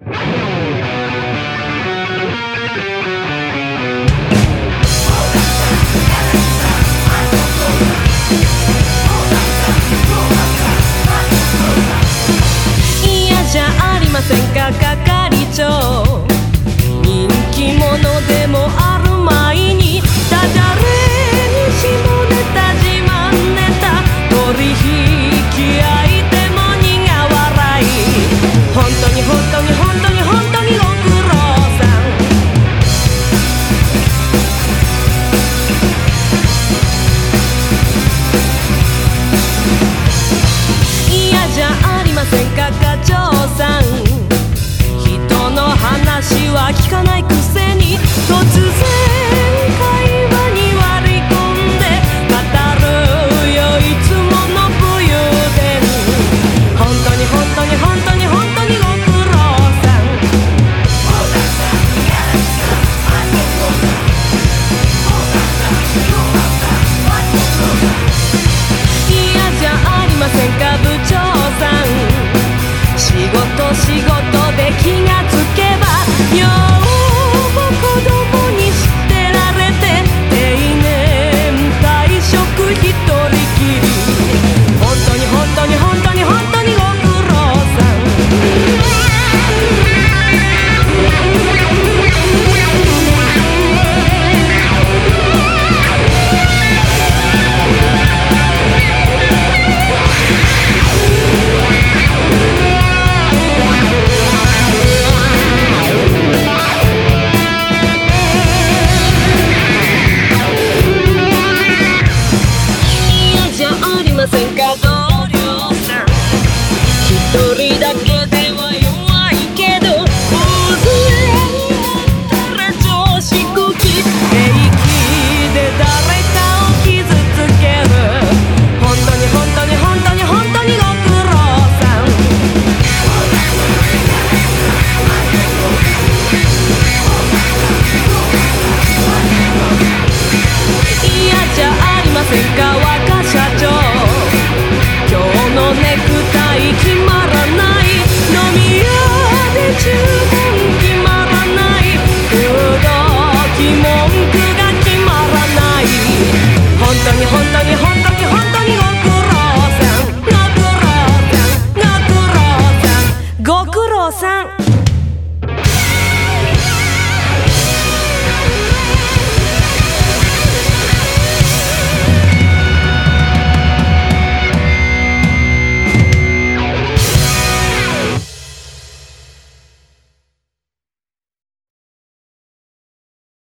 じゃありませんか係長。人気者でもあるまいにダジャレに下ネタ自慢ネタ。取引相手も苦笑い。に本当に本当に千科課長さん。人の話は聞かないくせ